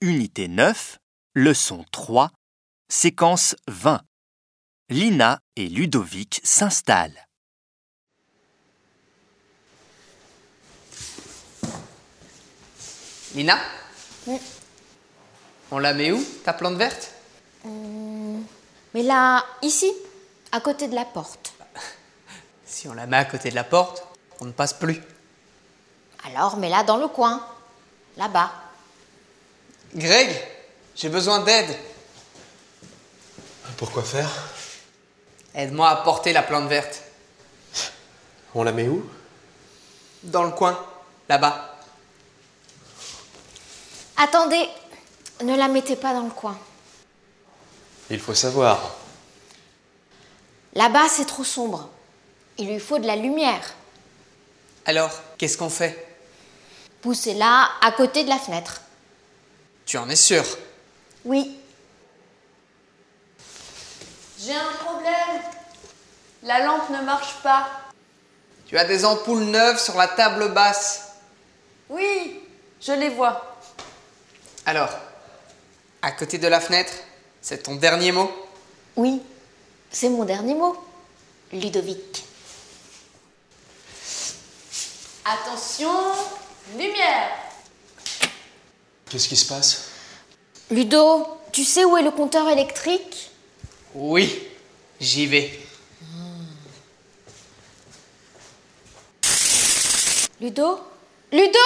unité 9, leçon 3, séquence 20. Lina et Ludovic s'installent. Lina? Oui. On la met où, ta plante verte? Mais là, ici, à côté de la porte. Si on la met à côté de la porte, on ne passe plus. Alors, mets-la dans le coin. Là-bas. Greg, j'ai besoin d'aide. Pourquoi faire? Aide-moi à porter la plante verte. On la met où? Dans le coin, là-bas. Attendez, ne la mettez pas dans le coin. Il faut savoir. Là-bas, c'est trop sombre. Il lui faut de la lumière. Alors, qu'est-ce qu'on fait? Poussez-la à côté de la fenêtre. Tu en es sûr? Oui. J'ai un problème. La lampe ne marche pas. Tu as des ampoules neuves sur la table basse. Oui, je les vois. Alors, à côté de la fenêtre, c'est ton dernier mot? Oui. C'est mon dernier mot. Ludovic. Attention, lumière. Qu'est-ce qui se passe? Ludo, tu sais où est le compteur électrique? Oui, j'y vais. Ludo? Ludo